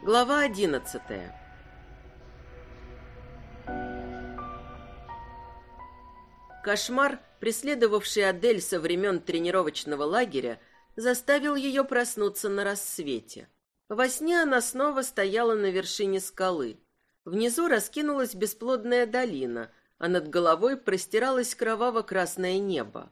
Глава одиннадцатая Кошмар, преследовавший Адель со времен тренировочного лагеря, заставил ее проснуться на рассвете. Во сне она снова стояла на вершине скалы. Внизу раскинулась бесплодная долина, а над головой простиралось кроваво-красное небо.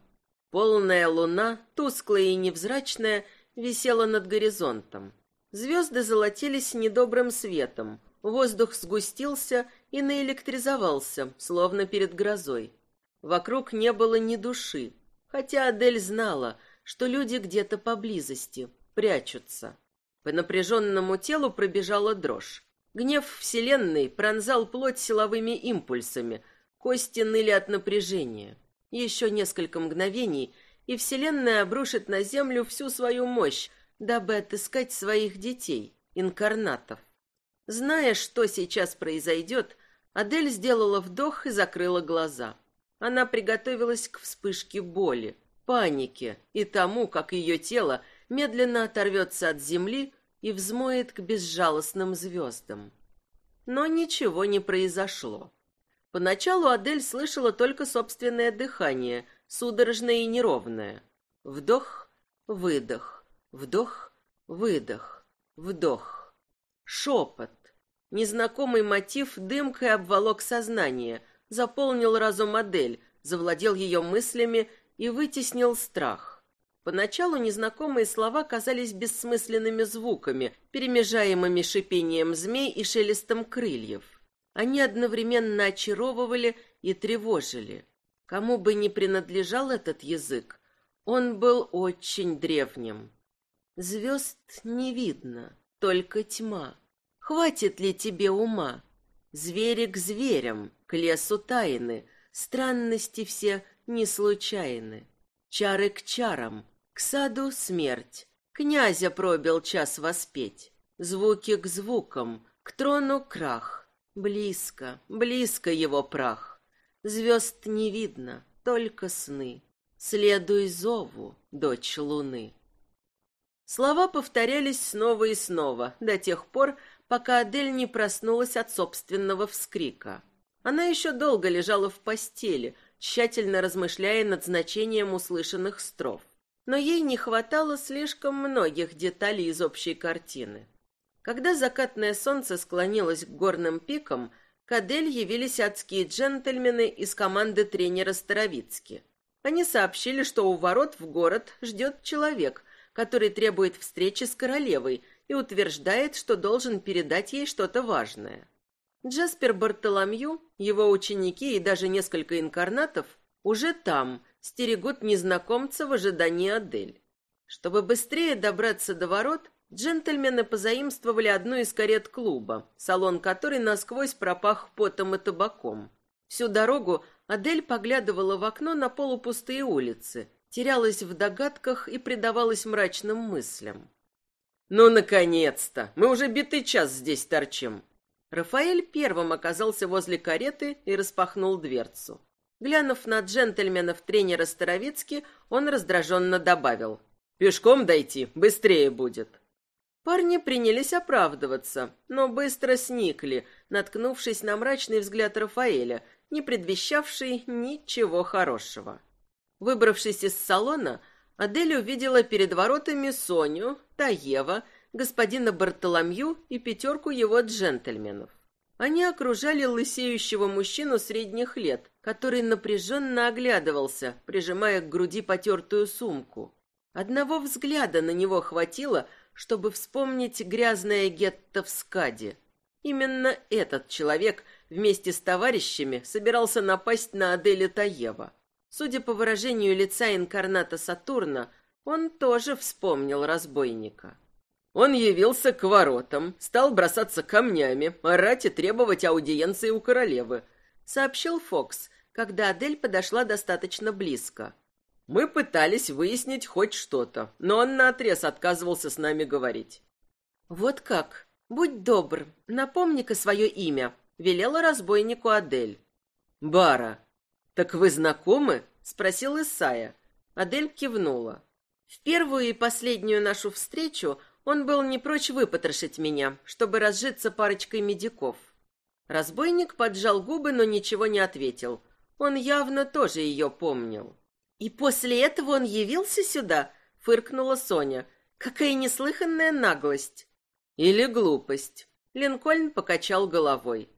Полная луна, тусклая и невзрачная, висела над горизонтом. Звезды золотились недобрым светом, воздух сгустился и наэлектризовался, словно перед грозой. Вокруг не было ни души, хотя Адель знала, что люди где-то поблизости, прячутся. По напряженному телу пробежала дрожь. Гнев Вселенной пронзал плоть силовыми импульсами, кости ныли от напряжения. Еще несколько мгновений, и Вселенная обрушит на Землю всю свою мощь, дабы отыскать своих детей, инкарнатов. Зная, что сейчас произойдет, Адель сделала вдох и закрыла глаза. Она приготовилась к вспышке боли, паники и тому, как ее тело медленно оторвется от земли и взмоет к безжалостным звездам. Но ничего не произошло. Поначалу Адель слышала только собственное дыхание, судорожное и неровное. Вдох, выдох, вдох, выдох, вдох. Шепот. Незнакомый мотив дымкой обволок сознание, заполнил разум Адель, завладел ее мыслями и вытеснил страх. Поначалу незнакомые слова казались бессмысленными звуками, перемежаемыми шипением змей и шелестом крыльев. Они одновременно очаровывали и тревожили. Кому бы ни принадлежал этот язык, он был очень древним. Звезд не видно, только тьма. Хватит ли тебе ума? Звери к зверям, к лесу тайны, странности все не случайны. Чары к чарам, к саду смерть. Князя пробил час воспеть. Звуки к звукам, к трону крах. Близко, близко его прах. Звезд не видно, только сны. Следуй зову, дочь луны. Слова повторялись снова и снова, до тех пор, пока Адель не проснулась от собственного вскрика. Она еще долго лежала в постели, тщательно размышляя над значением услышанных строф. Но ей не хватало слишком многих деталей из общей картины. Когда закатное солнце склонилось к горным пикам, к Адель явились адские джентльмены из команды тренера Старовицки. Они сообщили, что у ворот в город ждет человек, который требует встречи с королевой и утверждает, что должен передать ей что-то важное. Джаспер Бартоломью, его ученики и даже несколько инкарнатов уже там, стерегут незнакомца в ожидании Адель. Чтобы быстрее добраться до ворот, Джентльмены позаимствовали одну из карет клуба, салон которой насквозь пропах потом и табаком. Всю дорогу Адель поглядывала в окно на полупустые улицы, терялась в догадках и предавалась мрачным мыслям. «Ну, наконец-то! Мы уже битый час здесь торчим!» Рафаэль первым оказался возле кареты и распахнул дверцу. Глянув на джентльменов тренера Старовицки, он раздраженно добавил. «Пешком дойти быстрее будет». Парни принялись оправдываться, но быстро сникли, наткнувшись на мрачный взгляд Рафаэля, не предвещавший ничего хорошего. Выбравшись из салона, Адель увидела перед воротами Соню, Таева, господина Бартоломью и пятерку его джентльменов. Они окружали лысеющего мужчину средних лет, который напряженно оглядывался, прижимая к груди потертую сумку. Одного взгляда на него хватило, чтобы вспомнить грязное гетто в Скаде. Именно этот человек вместе с товарищами собирался напасть на Аделю Таева. Судя по выражению лица инкарната Сатурна, он тоже вспомнил разбойника. Он явился к воротам, стал бросаться камнями, орать и требовать аудиенции у королевы, сообщил Фокс, когда Адель подошла достаточно близко. Мы пытались выяснить хоть что-то, но он наотрез отказывался с нами говорить. «Вот как? Будь добр, напомни-ка свое имя», — велела разбойнику Адель. «Бара. Так вы знакомы?» — спросил Исая. Адель кивнула. В первую и последнюю нашу встречу Он был не прочь выпотрошить меня, чтобы разжиться парочкой медиков. Разбойник поджал губы, но ничего не ответил. Он явно тоже ее помнил. «И после этого он явился сюда?» — фыркнула Соня. «Какая неслыханная наглость!» «Или глупость!» — Линкольн покачал головой.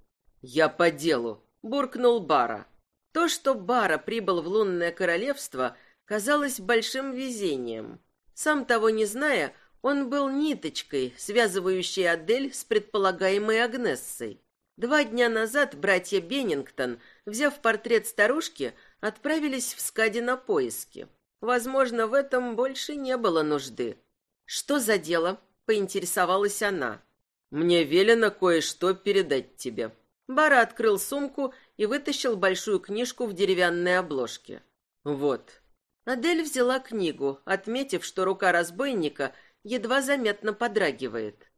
«Я по делу!» — буркнул Бара. То, что Бара прибыл в лунное королевство, казалось большим везением. Сам того не зная, он был ниточкой, связывающей Адель с предполагаемой Агнессой. Два дня назад братья Беннингтон, взяв портрет старушки, отправились в Скади на поиски. Возможно, в этом больше не было нужды. «Что за дело?» — поинтересовалась она. «Мне велено кое-что передать тебе». Бара открыл сумку и вытащил большую книжку в деревянной обложке. «Вот». Адель взяла книгу, отметив, что рука разбойника — едва заметно подрагивает.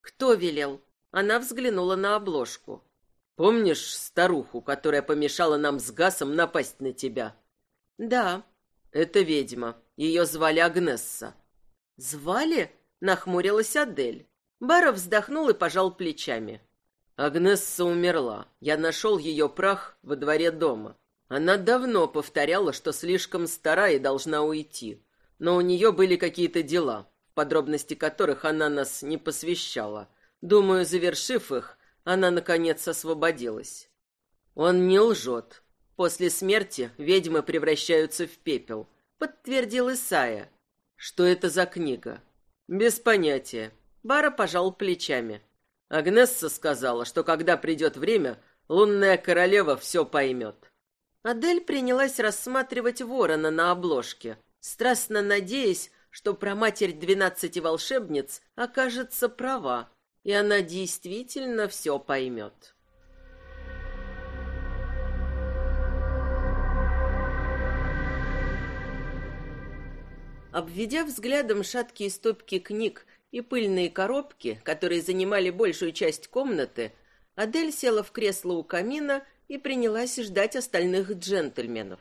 «Кто велел?» Она взглянула на обложку. «Помнишь старуху, которая помешала нам с Гасом напасть на тебя?» «Да». «Это ведьма. Ее звали Агнесса». «Звали?» — нахмурилась Адель. Баров вздохнул и пожал плечами. Агнесса умерла. Я нашел ее прах во дворе дома. Она давно повторяла, что слишком стара и должна уйти. Но у нее были какие-то дела подробности которых она нас не посвящала. Думаю, завершив их, она, наконец, освободилась. Он не лжет. После смерти ведьмы превращаются в пепел, подтвердил Исая. Что это за книга? Без понятия. Бара пожал плечами. Агнесса сказала, что когда придет время, лунная королева все поймет. Адель принялась рассматривать ворона на обложке, страстно надеясь, что про матерь двенадцати волшебниц окажется права, и она действительно все поймет. Обведя взглядом шаткие стопки книг и пыльные коробки, которые занимали большую часть комнаты, Адель села в кресло у камина и принялась ждать остальных джентльменов.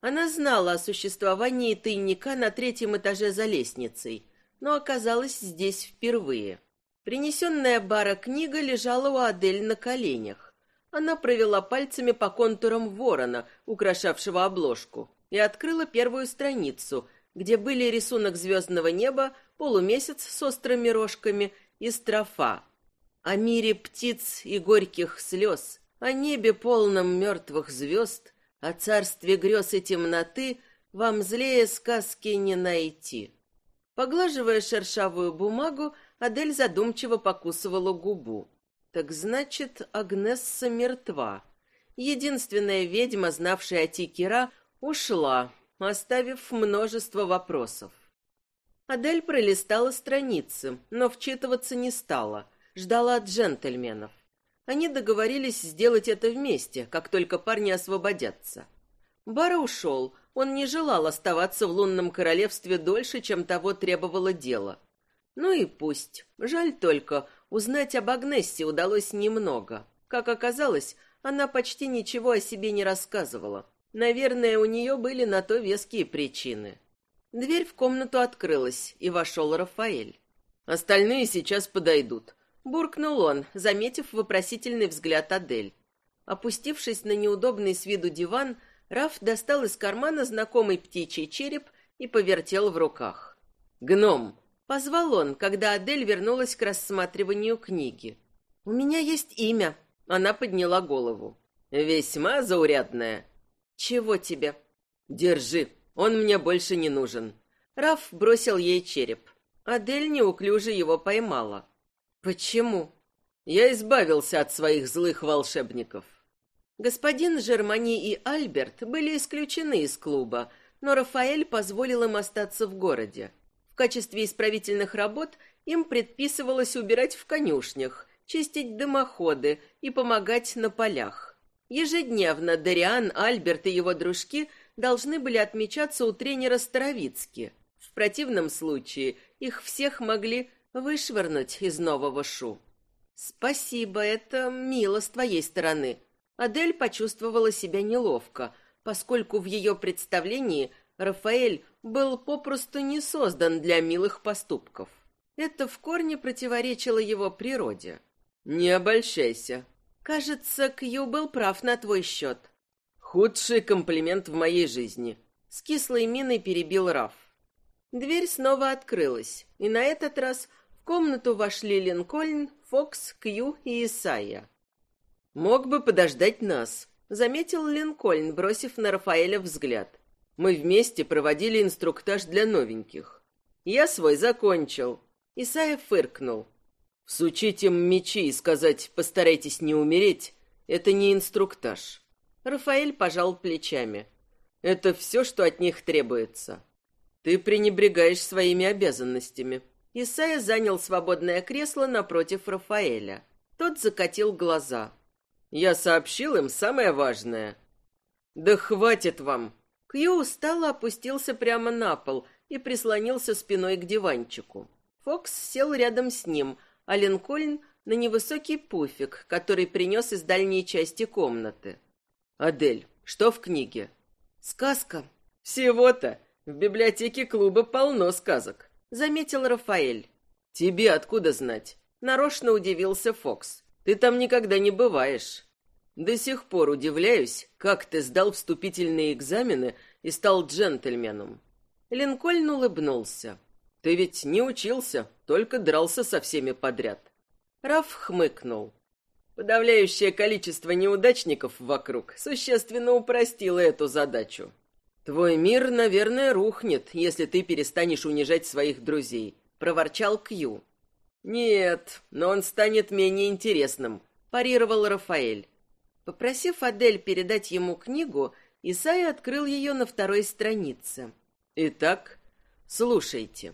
Она знала о существовании тайника на третьем этаже за лестницей, но оказалась здесь впервые. Принесенная Бара книга лежала у Адель на коленях. Она провела пальцами по контурам ворона, украшавшего обложку, и открыла первую страницу, где были рисунок звездного неба, полумесяц с острыми рожками и строфа. О мире птиц и горьких слез, о небе полном мертвых звезд, о царстве грез и темноты вам злее сказки не найти. Поглаживая шершавую бумагу, Адель задумчиво покусывала губу. Так значит, Агнесса мертва. Единственная ведьма, знавшая Тикера, ушла, оставив множество вопросов. Адель пролистала страницы, но вчитываться не стала, ждала джентльменов. Они договорились сделать это вместе, как только парни освободятся. Бара ушел, он не желал оставаться в лунном королевстве дольше, чем того требовало дело. Ну и пусть. Жаль только, узнать об Агнессе удалось немного. Как оказалось, она почти ничего о себе не рассказывала. Наверное, у нее были на то веские причины. Дверь в комнату открылась, и вошел Рафаэль. «Остальные сейчас подойдут», буркнул он, заметив вопросительный взгляд Адель. Опустившись на неудобный с виду диван, Раф достал из кармана знакомый птичий череп и повертел в руках. «Гном!» — позвал он, когда Адель вернулась к рассматриванию книги. «У меня есть имя». Она подняла голову. «Весьма заурядное». «Чего тебе?» «Держи, он мне больше не нужен». Раф бросил ей череп. Адель неуклюже его поймала. Почему? Я избавился от своих злых волшебников. Господин Жермани и Альберт были исключены из клуба, но Рафаэль позволил им остаться в городе. В качестве исправительных работ им предписывалось убирать в конюшнях, чистить дымоходы и помогать на полях. Ежедневно Дариан, Альберт и его дружки должны были отмечаться у тренера Старовицки. В противном случае их всех могли вышвырнуть из нового шу. Спасибо, это мило с твоей стороны. Адель почувствовала себя неловко, поскольку в ее представлении Рафаэль был попросту не создан для милых поступков. Это в корне противоречило его природе. «Не обольщайся». «Кажется, Кью был прав на твой счет». «Худший комплимент в моей жизни», — с кислой миной перебил Раф. Дверь снова открылась, и на этот раз в комнату вошли Линкольн, Фокс, Кью и Исайя. «Мог бы подождать нас», — заметил Линкольн, бросив на Рафаэля взгляд. «Мы вместе проводили инструктаж для новеньких. Я свой закончил». Исайя фыркнул. «Всучить им мечи и сказать «постарайтесь не умереть» — это не инструктаж». Рафаэль пожал плечами. «Это все, что от них требуется. Ты пренебрегаешь своими обязанностями. Исайя занял свободное кресло напротив Рафаэля. Тот закатил глаза. Я сообщил им самое важное. Да хватит вам. Кью устало опустился прямо на пол и прислонился спиной к диванчику. Фокс сел рядом с ним, а Линкольн на невысокий пуфик, который принес из дальней части комнаты. «Адель, что в книге?» «Сказка». «Всего-то. В библиотеке клуба полно сказок, заметил Рафаэль. Тебе откуда знать? Нарочно удивился Фокс. Ты там никогда не бываешь. До сих пор удивляюсь, как ты сдал вступительные экзамены и стал джентльменом. Линкольн улыбнулся. Ты ведь не учился, только дрался со всеми подряд. Раф хмыкнул. Подавляющее количество неудачников вокруг существенно упростило эту задачу. «Твой мир, наверное, рухнет, если ты перестанешь унижать своих друзей», — проворчал Кью. «Нет, но он станет менее интересным», — парировал Рафаэль. Попросив Адель передать ему книгу, Исайя открыл ее на второй странице. «Итак, слушайте.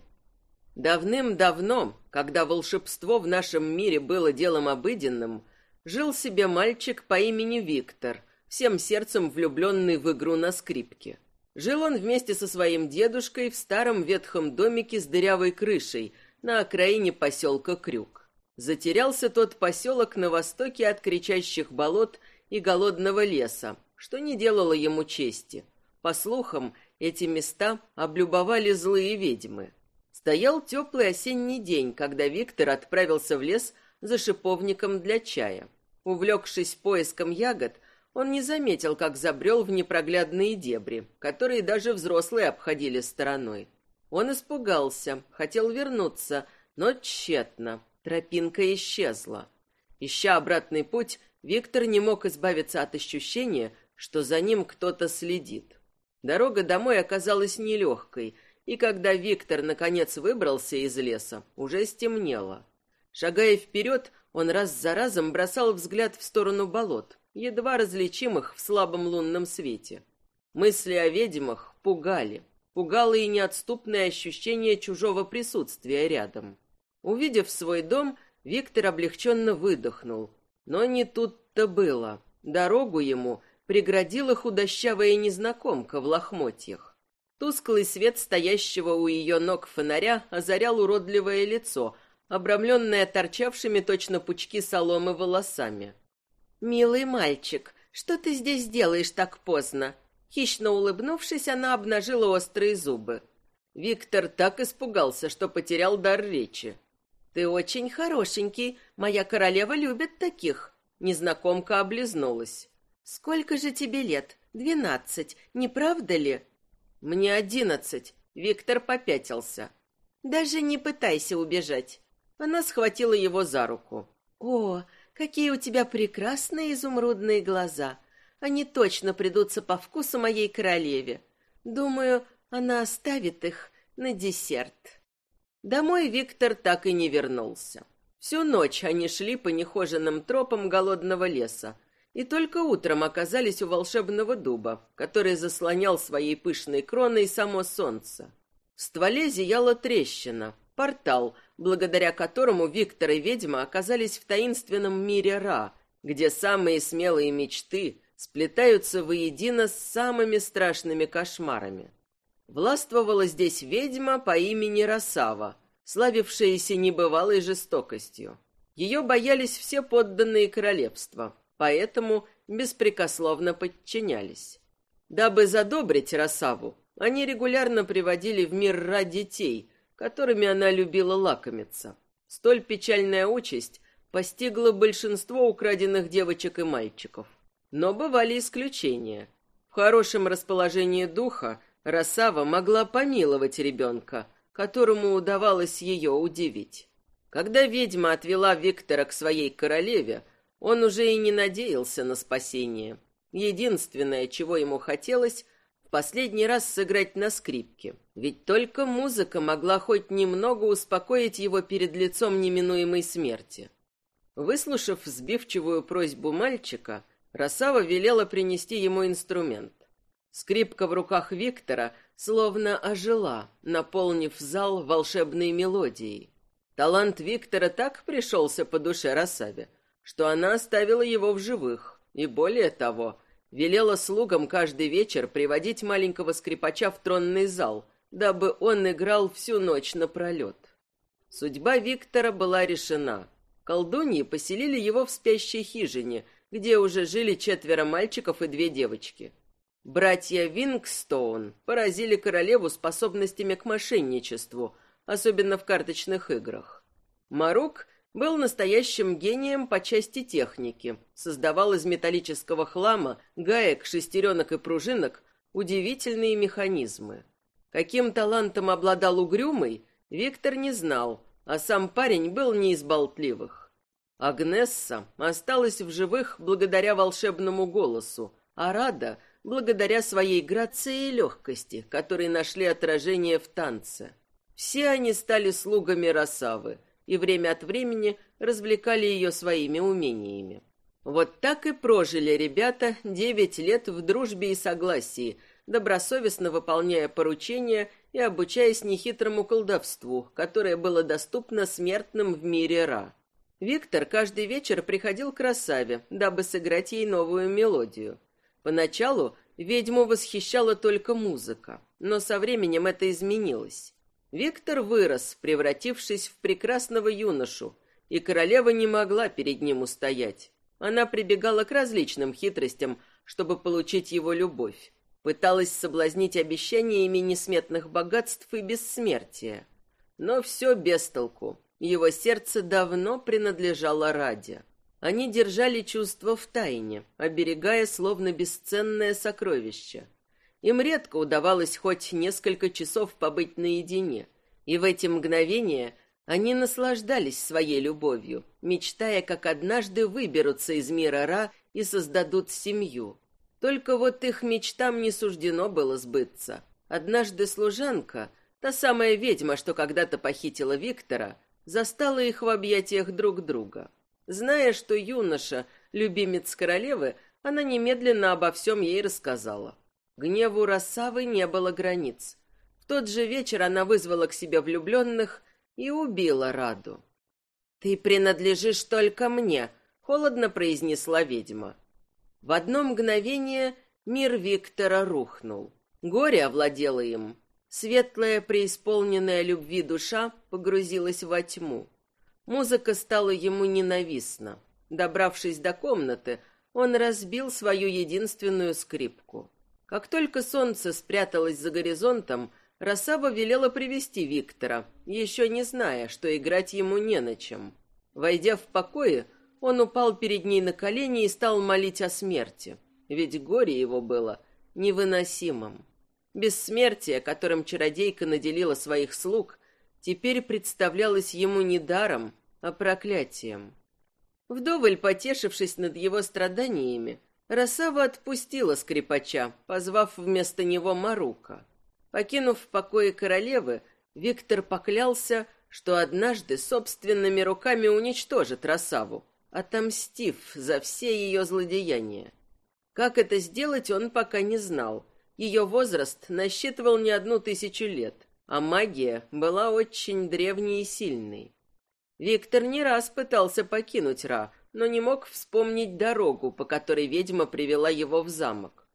Давным-давно, когда волшебство в нашем мире было делом обыденным, жил себе мальчик по имени Виктор, всем сердцем влюбленный в игру на скрипке. Жил он вместе со своим дедушкой в старом ветхом домике с дырявой крышей на окраине поселка Крюк. Затерялся тот поселок на востоке от кричащих болот и голодного леса, что не делало ему чести. По слухам, эти места облюбовали злые ведьмы. Стоял теплый осенний день, когда Виктор отправился в лес за шиповником для чая. Увлекшись поиском ягод, он не заметил, как забрел в непроглядные дебри, которые даже взрослые обходили стороной. Он испугался, хотел вернуться, но тщетно. Тропинка исчезла. Ища обратный путь, Виктор не мог избавиться от ощущения, что за ним кто-то следит. Дорога домой оказалась нелегкой, и когда Виктор наконец выбрался из леса, уже стемнело. Шагая вперед, он раз за разом бросал взгляд в сторону болот, едва различимых в слабом лунном свете. Мысли о ведьмах пугали. Пугало и неотступное ощущение чужого присутствия рядом. Увидев свой дом, Виктор облегченно выдохнул. Но не тут-то было. Дорогу ему преградила худощавая незнакомка в лохмотьях. Тусклый свет стоящего у ее ног фонаря озарял уродливое лицо, обрамленное торчавшими точно пучки соломы волосами. «Милый мальчик, что ты здесь делаешь так поздно?» Хищно улыбнувшись, она обнажила острые зубы. Виктор так испугался, что потерял дар речи. «Ты очень хорошенький, моя королева любит таких». Незнакомка облизнулась. «Сколько же тебе лет? Двенадцать, не правда ли?» «Мне одиннадцать», — Виктор попятился. «Даже не пытайся убежать». Она схватила его за руку. «О, Какие у тебя прекрасные изумрудные глаза. Они точно придутся по вкусу моей королеве. Думаю, она оставит их на десерт. Домой Виктор так и не вернулся. Всю ночь они шли по нехоженным тропам голодного леса, и только утром оказались у волшебного дуба, который заслонял своей пышной кроной само солнце. В стволе зияла трещина, портал, благодаря которому Виктор и ведьма оказались в таинственном мире Ра, где самые смелые мечты сплетаются воедино с самыми страшными кошмарами. Властвовала здесь ведьма по имени Росава, славившаяся небывалой жестокостью. Ее боялись все подданные королевства, поэтому беспрекословно подчинялись. Дабы задобрить Росаву, они регулярно приводили в мир Ра детей, которыми она любила лакомиться. Столь печальная участь постигла большинство украденных девочек и мальчиков. Но бывали исключения. В хорошем расположении духа Росава могла помиловать ребенка, которому удавалось ее удивить. Когда ведьма отвела Виктора к своей королеве, он уже и не надеялся на спасение. Единственное, чего ему хотелось, в последний раз сыграть на скрипке. Ведь только музыка могла хоть немного успокоить его перед лицом неминуемой смерти. Выслушав сбивчивую просьбу мальчика, Росава велела принести ему инструмент. Скрипка в руках Виктора словно ожила, наполнив зал волшебной мелодией. Талант Виктора так пришелся по душе Росаве, что она оставила его в живых, и более того, велела слугам каждый вечер приводить маленького скрипача в тронный зал, дабы он играл всю ночь напролет. Судьба Виктора была решена. Колдуньи поселили его в спящей хижине, где уже жили четверо мальчиков и две девочки. Братья Вингстоун поразили королеву способностями к мошенничеству, особенно в карточных играх. Марук был настоящим гением по части техники, создавал из металлического хлама, гаек, шестеренок и пружинок удивительные механизмы. Каким талантом обладал Угрюмый, Виктор не знал, а сам парень был не из болтливых. Агнесса осталась в живых благодаря волшебному голосу, а Рада — благодаря своей грации и легкости, которые нашли отражение в танце. Все они стали слугами Росавы — и время от времени развлекали ее своими умениями. Вот так и прожили ребята девять лет в дружбе и согласии, добросовестно выполняя поручения и обучаясь нехитрому колдовству, которое было доступно смертным в мире Ра. Виктор каждый вечер приходил к красаве, дабы сыграть ей новую мелодию. Поначалу ведьму восхищала только музыка, но со временем это изменилось. Виктор вырос, превратившись в прекрасного юношу, и королева не могла перед ним устоять. Она прибегала к различным хитростям, чтобы получить его любовь. Пыталась соблазнить обещаниями несметных богатств и бессмертия. Но все без толку. Его сердце давно принадлежало Раде. Они держали чувство в тайне, оберегая словно бесценное сокровище — им редко удавалось хоть несколько часов побыть наедине, и в эти мгновения они наслаждались своей любовью, мечтая, как однажды выберутся из мира Ра и создадут семью. Только вот их мечтам не суждено было сбыться. Однажды служанка, та самая ведьма, что когда-то похитила Виктора, застала их в объятиях друг друга. Зная, что юноша — любимец королевы, она немедленно обо всем ей рассказала. Гневу Рассавы не было границ. В тот же вечер она вызвала к себе влюбленных и убила Раду. «Ты принадлежишь только мне», — холодно произнесла ведьма. В одно мгновение мир Виктора рухнул. Горе овладело им. Светлая, преисполненная любви душа погрузилась во тьму. Музыка стала ему ненавистна. Добравшись до комнаты, он разбил свою единственную скрипку. Как только солнце спряталось за горизонтом, Росава велела привести Виктора, еще не зная, что играть ему не на чем. Войдя в покое, он упал перед ней на колени и стал молить о смерти, ведь горе его было невыносимым. Бессмертие, которым чародейка наделила своих слуг, теперь представлялось ему не даром, а проклятием. Вдоволь потешившись над его страданиями, Росава отпустила скрипача, позвав вместо него Марука. Покинув покои королевы, Виктор поклялся, что однажды собственными руками уничтожит Росаву, отомстив за все ее злодеяния. Как это сделать, он пока не знал. Ее возраст насчитывал не одну тысячу лет, а магия была очень древней и сильной. Виктор не раз пытался покинуть Ра, но не мог вспомнить дорогу, по которой ведьма привела его в замок.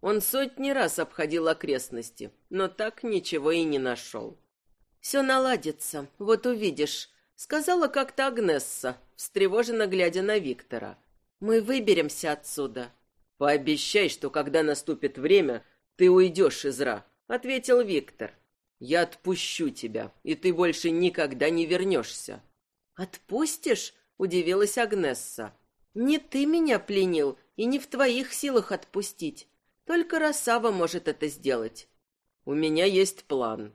Он сотни раз обходил окрестности, но так ничего и не нашел. «Все наладится, вот увидишь», — сказала как-то Агнесса, встревоженно глядя на Виктора. «Мы выберемся отсюда». «Пообещай, что когда наступит время, ты уйдешь из Ра», — ответил Виктор. Я отпущу тебя, и ты больше никогда не вернешься. Отпустишь? Удивилась Агнесса. Не ты меня пленил, и не в твоих силах отпустить. Только Росава может это сделать. У меня есть план.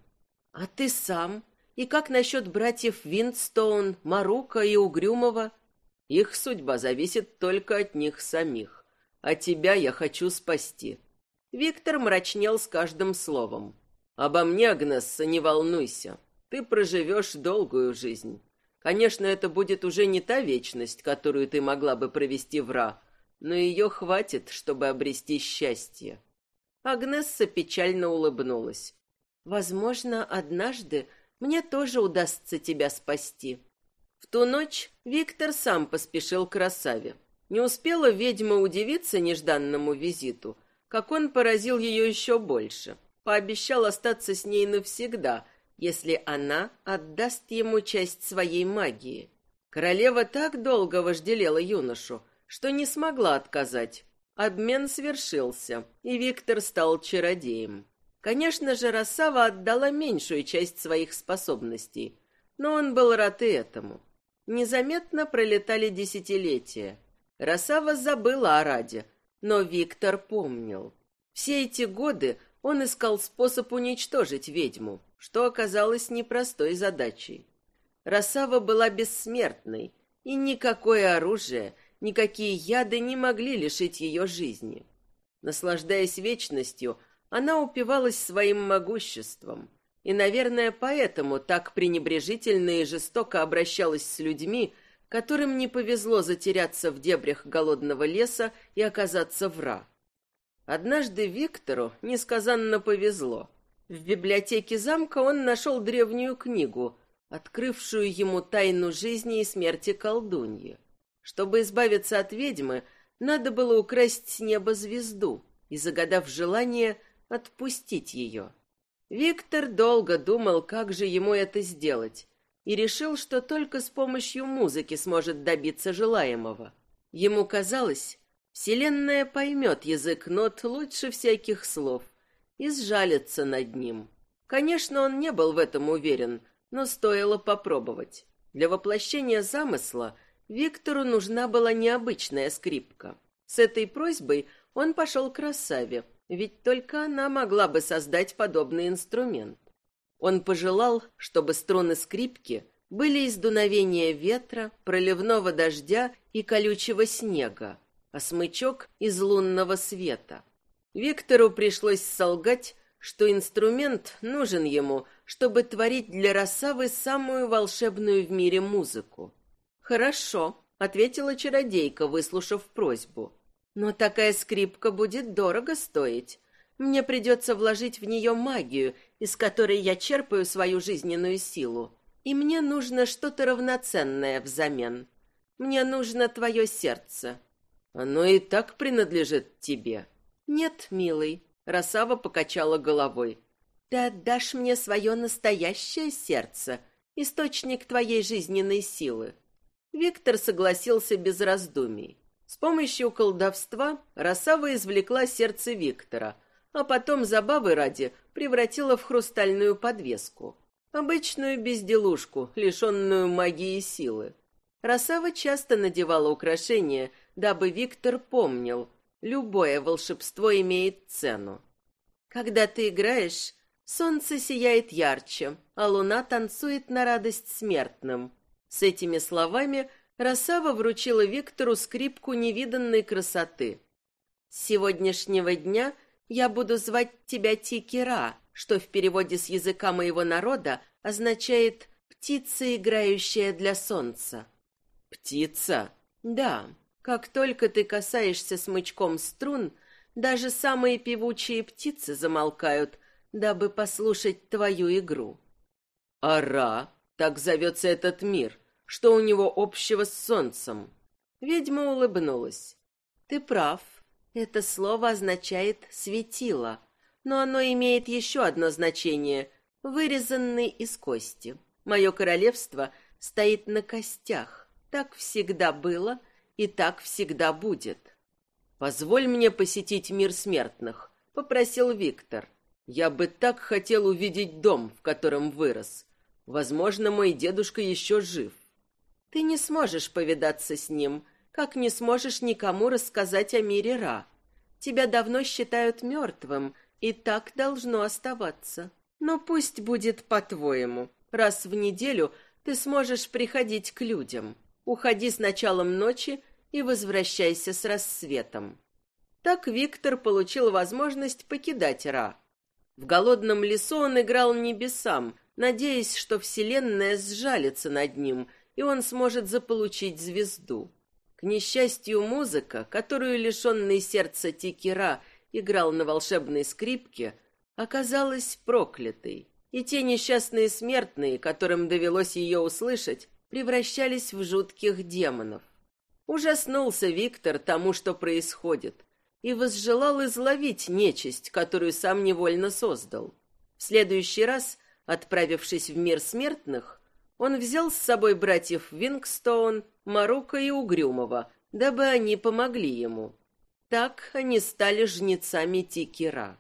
А ты сам? И как насчет братьев Винстоун, Марука и Угрюмова? Их судьба зависит только от них самих. А тебя я хочу спасти. Виктор мрачнел с каждым словом. Обо мне, Агнесса, не волнуйся. Ты проживешь долгую жизнь. Конечно, это будет уже не та вечность, которую ты могла бы провести в Ра, но ее хватит, чтобы обрести счастье. Агнесса печально улыбнулась. Возможно, однажды мне тоже удастся тебя спасти. В ту ночь Виктор сам поспешил к красаве. Не успела ведьма удивиться нежданному визиту, как он поразил ее еще больше. Пообещал остаться с ней навсегда, если она отдаст ему часть своей магии. Королева так долго вожделела юношу, что не смогла отказать. Обмен свершился, и Виктор стал чародеем. Конечно же, Росава отдала меньшую часть своих способностей, но он был рад и этому. Незаметно пролетали десятилетия. Росава забыла о Раде, но Виктор помнил. Все эти годы он искал способ уничтожить ведьму, что оказалось непростой задачей. Росава была бессмертной, и никакое оружие, никакие яды не могли лишить ее жизни. Наслаждаясь вечностью, она упивалась своим могуществом, и, наверное, поэтому так пренебрежительно и жестоко обращалась с людьми, которым не повезло затеряться в дебрях голодного леса и оказаться в Ра. Однажды Виктору несказанно повезло. В библиотеке замка он нашел древнюю книгу, открывшую ему тайну жизни и смерти колдуньи. Чтобы избавиться от ведьмы, надо было украсть с неба звезду и, загадав желание, отпустить ее. Виктор долго думал, как же ему это сделать, и решил, что только с помощью музыки сможет добиться желаемого. Ему казалось, Вселенная поймет язык нот лучше всяких слов и сжалится над ним. Конечно, он не был в этом уверен, но стоило попробовать. Для воплощения замысла Виктору нужна была необычная скрипка. С этой просьбой он пошел к красаве, ведь только она могла бы создать подобный инструмент. Он пожелал, чтобы струны скрипки были из дуновения ветра, проливного дождя и колючего снега, а смычок — из лунного света. Виктору пришлось солгать, что инструмент нужен ему, чтобы творить для Росавы самую волшебную в мире музыку. «Хорошо», — ответила чародейка, выслушав просьбу. «Но такая скрипка будет дорого стоить. Мне придется вложить в нее магию, из которой я черпаю свою жизненную силу. И мне нужно что-то равноценное взамен. Мне нужно твое сердце. Оно и так принадлежит тебе. Нет, милый. Росава покачала головой. Ты отдашь мне свое настоящее сердце, источник твоей жизненной силы. Виктор согласился без раздумий. С помощью колдовства Росава извлекла сердце Виктора, а потом забавы ради превратила в хрустальную подвеску. Обычную безделушку, лишенную магии и силы. Росава часто надевала украшения, дабы Виктор помнил, любое волшебство имеет цену. Когда ты играешь, солнце сияет ярче, а луна танцует на радость смертным. С этими словами Росава вручила Виктору скрипку невиданной красоты. С сегодняшнего дня я буду звать тебя Тикера, что в переводе с языка моего народа означает «птица, играющая для солнца». «Птица?» «Да. Как только ты касаешься смычком струн, даже самые певучие птицы замолкают, дабы послушать твою игру». «Ара, так зовется этот мир. Что у него общего с солнцем?» Ведьма улыбнулась. «Ты прав. Это слово означает «светило», но оно имеет еще одно значение — вырезанный из кости. Мое королевство стоит на костях. Так всегда было и так всегда будет. «Позволь мне посетить мир смертных», — попросил Виктор. Я бы так хотел увидеть дом, в котором вырос. Возможно, мой дедушка еще жив. Ты не сможешь повидаться с ним, как не сможешь никому рассказать о мире Ра. Тебя давно считают мертвым, и так должно оставаться. Но пусть будет по-твоему. Раз в неделю ты сможешь приходить к людям. Уходи с началом ночи и возвращайся с рассветом. Так Виктор получил возможность покидать Ра. В голодном лесу он играл небесам, надеясь, что Вселенная сжалится над ним, и он сможет заполучить звезду. К несчастью, музыка, которую лишенный сердца Тикера играл на волшебной скрипке, оказалась проклятой, и те несчастные смертные, которым довелось ее услышать, превращались в жутких демонов. Ужаснулся Виктор тому, что происходит, и возжелал изловить нечисть, которую сам невольно создал. В следующий раз, отправившись в мир смертных, он взял с собой братьев Вингстоун, Марука и Угрюмова, дабы они помогли ему. Так они стали жнецами Тикера.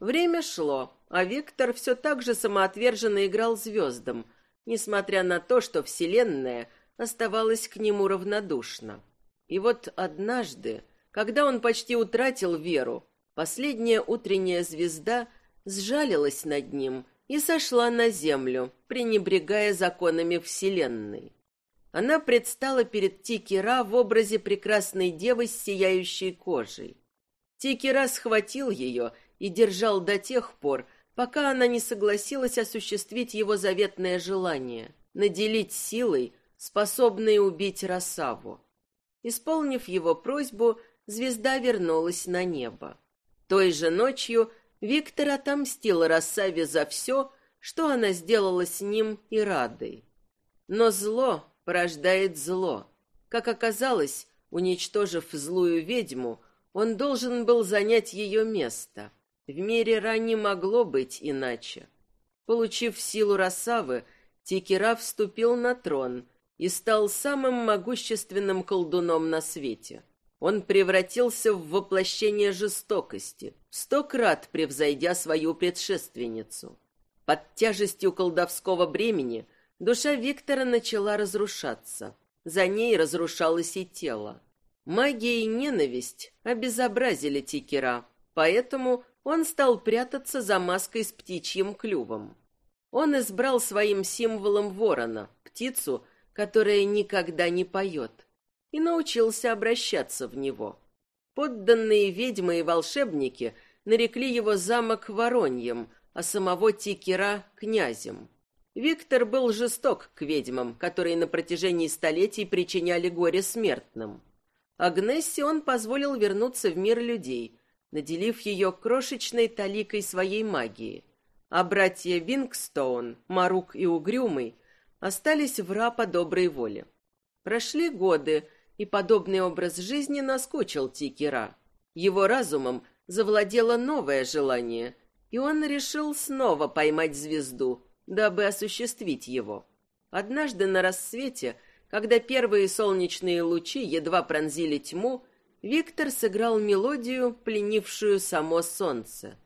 Время шло, а Виктор все так же самоотверженно играл звездам, несмотря на то, что Вселенная оставалась к нему равнодушна. И вот однажды, когда он почти утратил веру, последняя утренняя звезда сжалилась над ним и сошла на землю, пренебрегая законами Вселенной. Она предстала перед Тикера в образе прекрасной девы с сияющей кожей. Тикера схватил ее и держал до тех пор, пока она не согласилась осуществить его заветное желание — наделить силой, способной убить Росаву. Исполнив его просьбу, звезда вернулась на небо. Той же ночью Виктор отомстил Рассаве за все, что она сделала с ним и Радой. Но зло порождает зло. Как оказалось, уничтожив злую ведьму, он должен был занять ее место. В мире Ра не могло быть иначе. Получив силу Рассавы, Тикера вступил на трон и стал самым могущественным колдуном на свете. Он превратился в воплощение жестокости, сто крат превзойдя свою предшественницу. Под тяжестью колдовского бремени душа Виктора начала разрушаться. За ней разрушалось и тело. Магия и ненависть обезобразили Тикера, поэтому он стал прятаться за маской с птичьим клювом. Он избрал своим символом ворона, птицу, которая никогда не поет и научился обращаться в него. Подданные ведьмы и волшебники нарекли его замок Вороньем, а самого Тикера — князем. Виктор был жесток к ведьмам, которые на протяжении столетий причиняли горе смертным. Агнессе он позволил вернуться в мир людей, наделив ее крошечной таликой своей магии. А братья Вингстоун, Марук и Угрюмый остались в по доброй воле. Прошли годы, и подобный образ жизни наскучил Тикера. Его разумом завладело новое желание, и он решил снова поймать звезду, дабы осуществить его. Однажды на рассвете, когда первые солнечные лучи едва пронзили тьму, Виктор сыграл мелодию, пленившую само солнце.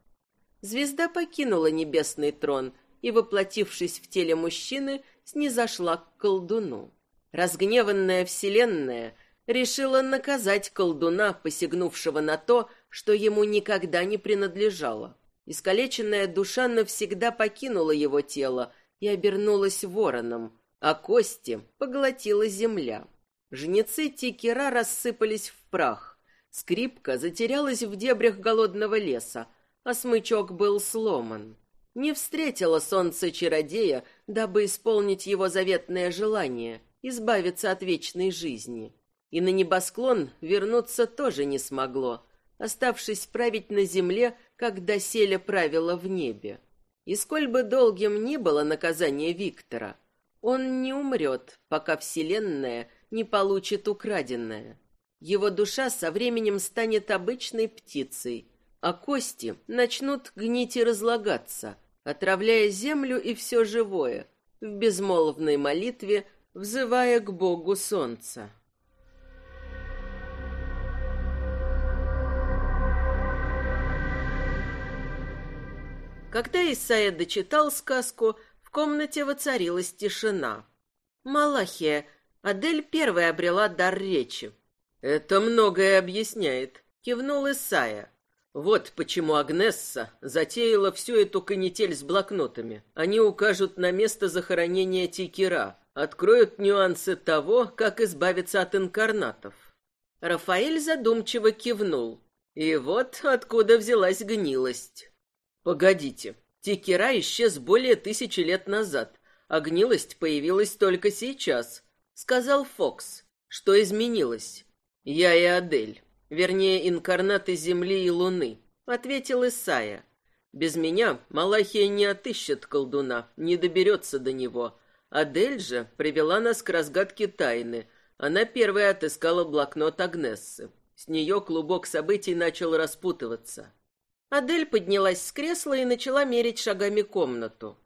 Звезда покинула небесный трон и, воплотившись в теле мужчины, снизошла к колдуну. Разгневанная вселенная решила наказать колдуна, посягнувшего на то, что ему никогда не принадлежало. Искалеченная душа навсегда покинула его тело и обернулась вороном, а кости поглотила земля. Жнецы Тикера рассыпались в прах. Скрипка затерялась в дебрях голодного леса, а смычок был сломан. Не встретила солнце чародея, дабы исполнить его заветное желание — избавиться от вечной жизни. И на небосклон вернуться тоже не смогло, оставшись править на земле, как доселе правило в небе. И сколь бы долгим ни было наказание Виктора, он не умрет, пока Вселенная не получит украденное. Его душа со временем станет обычной птицей, а кости начнут гнить и разлагаться, отравляя землю и все живое, в безмолвной молитве взывая к Богу Солнца. Когда Исайя дочитал сказку, в комнате воцарилась тишина. Малахия, Адель первая обрела дар речи. «Это многое объясняет», — кивнул Исайя. «Вот почему Агнесса затеяла всю эту канитель с блокнотами. Они укажут на место захоронения Тикера, откроют нюансы того, как избавиться от инкарнатов». Рафаэль задумчиво кивнул. И вот откуда взялась гнилость. Погодите, Тикера исчез более тысячи лет назад, а гнилость появилась только сейчас, сказал Фокс. Что изменилось? Я и Адель, вернее, инкарнаты Земли и Луны, ответил Исая. Без меня Малахия не отыщет колдуна, не доберется до него. Адель же привела нас к разгадке тайны. Она первая отыскала блокнот Агнессы. С нее клубок событий начал распутываться. Адель поднялась с кресла и начала мерить шагами комнату.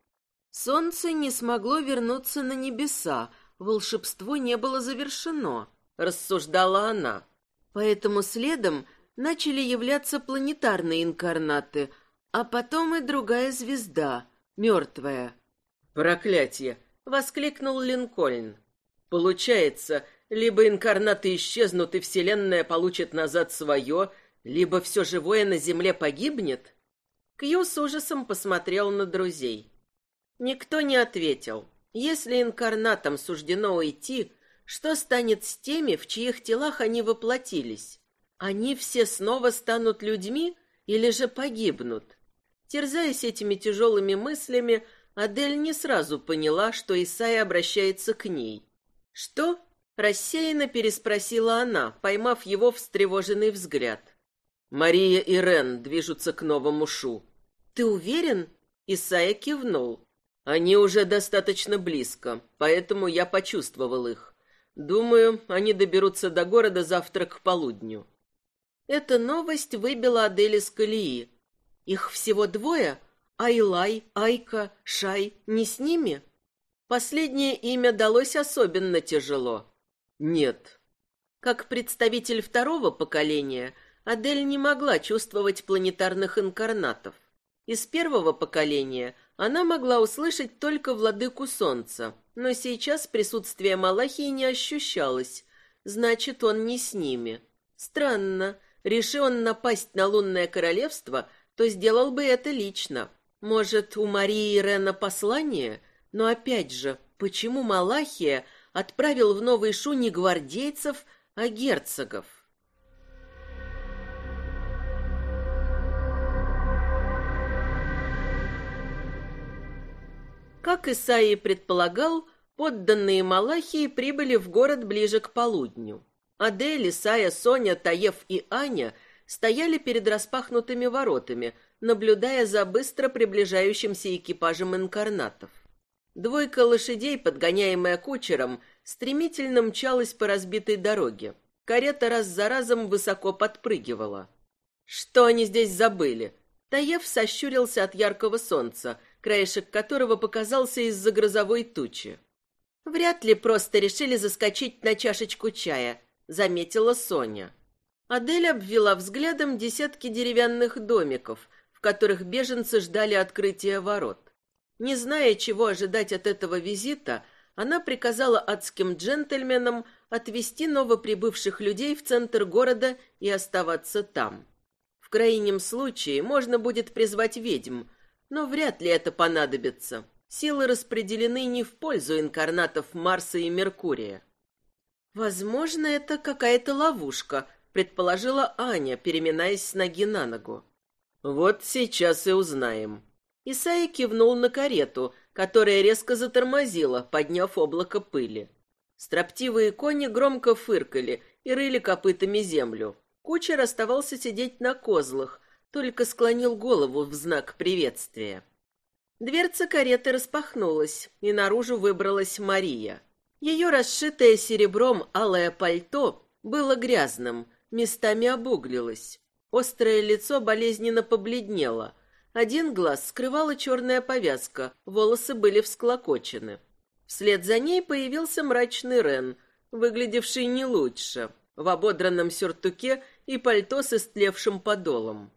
Солнце не смогло вернуться на небеса, волшебство не было завершено, рассуждала она. Поэтому следом начали являться планетарные инкарнаты, а потом и другая звезда, мертвая. «Проклятие!» — воскликнул Линкольн. «Получается, либо инкарнаты исчезнут, и Вселенная получит назад свое, либо все живое на Земле погибнет? Кью с ужасом посмотрел на друзей. Никто не ответил. Если инкарнатам суждено уйти, что станет с теми, в чьих телах они воплотились? Они все снова станут людьми или же погибнут? Терзаясь этими тяжелыми мыслями, Адель не сразу поняла, что Исай обращается к ней. «Что?» — рассеянно переспросила она, поймав его встревоженный взгляд. Мария и Рен движутся к новому Шу. Ты уверен? Исайя кивнул. Они уже достаточно близко, поэтому я почувствовал их. Думаю, они доберутся до города завтра к полудню. Эта новость выбила Адель из колеи. Их всего двое? Айлай, Айка, Шай не с ними? Последнее имя далось особенно тяжело. Нет. Как представитель второго поколения – Адель не могла чувствовать планетарных инкарнатов. Из первого поколения она могла услышать только владыку солнца, но сейчас присутствие Малахии не ощущалось, значит, он не с ними. Странно, реши он напасть на лунное королевство, то сделал бы это лично. Может, у Марии и Рена послание? Но опять же, почему Малахия отправил в Новый Шу не гвардейцев, а герцогов? Как Исаи предполагал, подданные Малахии прибыли в город ближе к полудню. Адель, Исая, Соня, Таев и Аня стояли перед распахнутыми воротами, наблюдая за быстро приближающимся экипажем инкарнатов. Двойка лошадей, подгоняемая кучером, стремительно мчалась по разбитой дороге. Карета раз за разом высоко подпрыгивала. Что они здесь забыли? Таев сощурился от яркого солнца – краешек которого показался из-за грозовой тучи. «Вряд ли просто решили заскочить на чашечку чая», — заметила Соня. Адель обвела взглядом десятки деревянных домиков, в которых беженцы ждали открытия ворот. Не зная, чего ожидать от этого визита, она приказала адским джентльменам отвезти новоприбывших людей в центр города и оставаться там. В крайнем случае можно будет призвать ведьм, но вряд ли это понадобится. Силы распределены не в пользу инкарнатов Марса и Меркурия. Возможно, это какая-то ловушка, предположила Аня, переминаясь с ноги на ногу. Вот сейчас и узнаем. Исаия кивнул на карету, которая резко затормозила, подняв облако пыли. Строптивые кони громко фыркали и рыли копытами землю. Кучер оставался сидеть на козлах, только склонил голову в знак приветствия. Дверца кареты распахнулась, и наружу выбралась Мария. Ее расшитое серебром алое пальто было грязным, местами обуглилось. Острое лицо болезненно побледнело. Один глаз скрывала черная повязка, волосы были всклокочены. Вслед за ней появился мрачный Рен, выглядевший не лучше, в ободранном сюртуке и пальто с истлевшим подолом.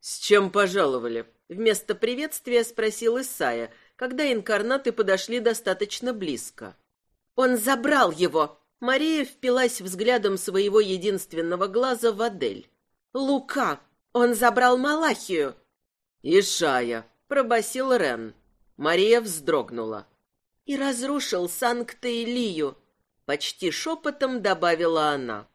«С чем пожаловали?» Вместо приветствия спросил Исая, когда инкарнаты подошли достаточно близко. «Он забрал его!» Мария впилась взглядом своего единственного глаза в Адель. «Лука! Он забрал Малахию!» «Ишая!» — пробасил Рен. Мария вздрогнула. «И разрушил Санкт-Илию!» — почти шепотом добавила она.